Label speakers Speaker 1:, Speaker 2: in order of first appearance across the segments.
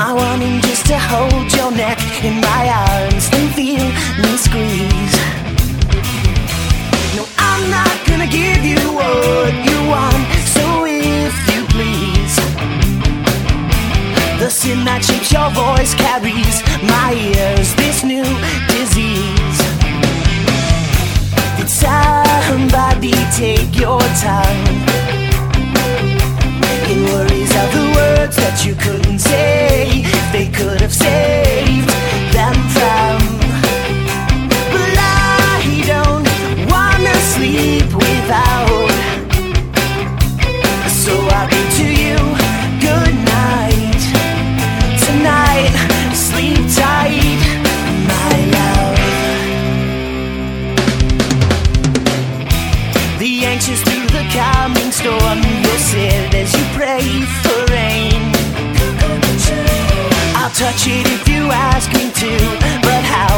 Speaker 1: My wanting just to hold your neck in my arms and feel me squeeze. No, I'm not gonna give you what you want, so if you please. The sin that shapes your voice carries my ears, this new disease. Did somebody take your time? In worries of the words that you could. sleep without. So I can to you good night tonight. Sleep tight, my love. The anxious to the coming storm, you sit as you pray for rain. I'll touch it if you ask me to, but how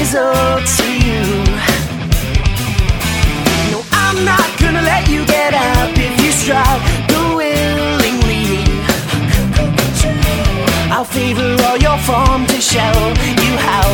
Speaker 1: is all to? or your form to show you how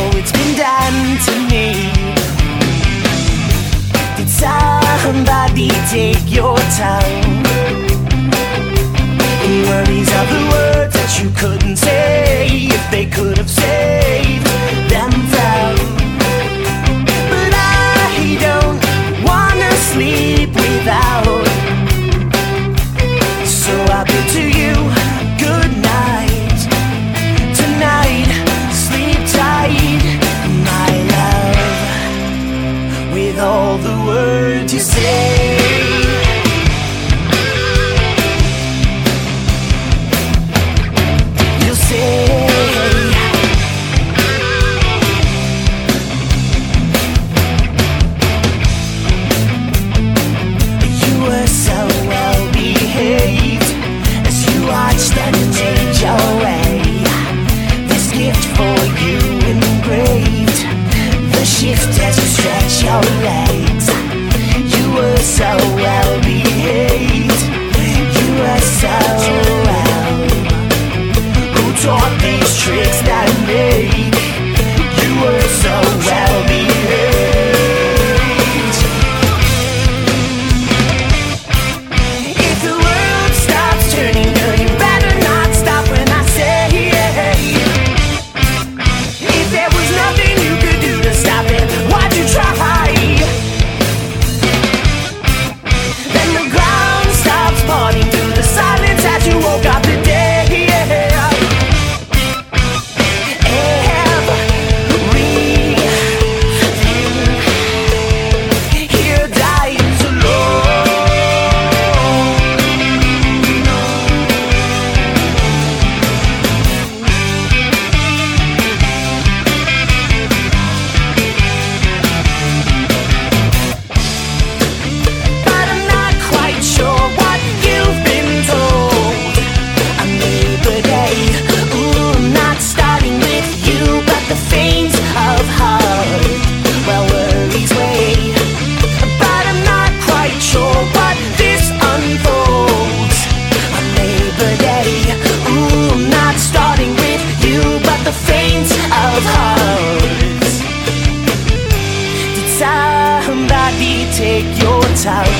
Speaker 1: take your time.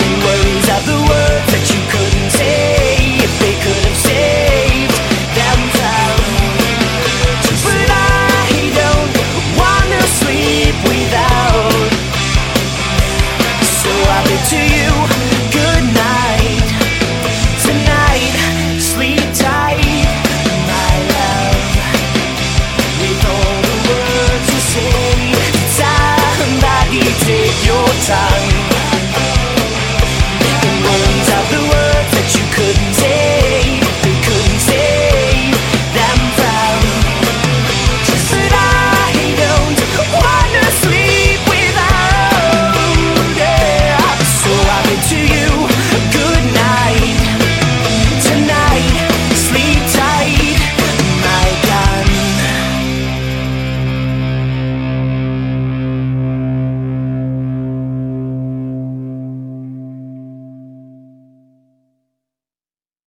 Speaker 1: The worries the words that you couldn't say if they could have saved. But I don't wanna sleep without, so I'll to you.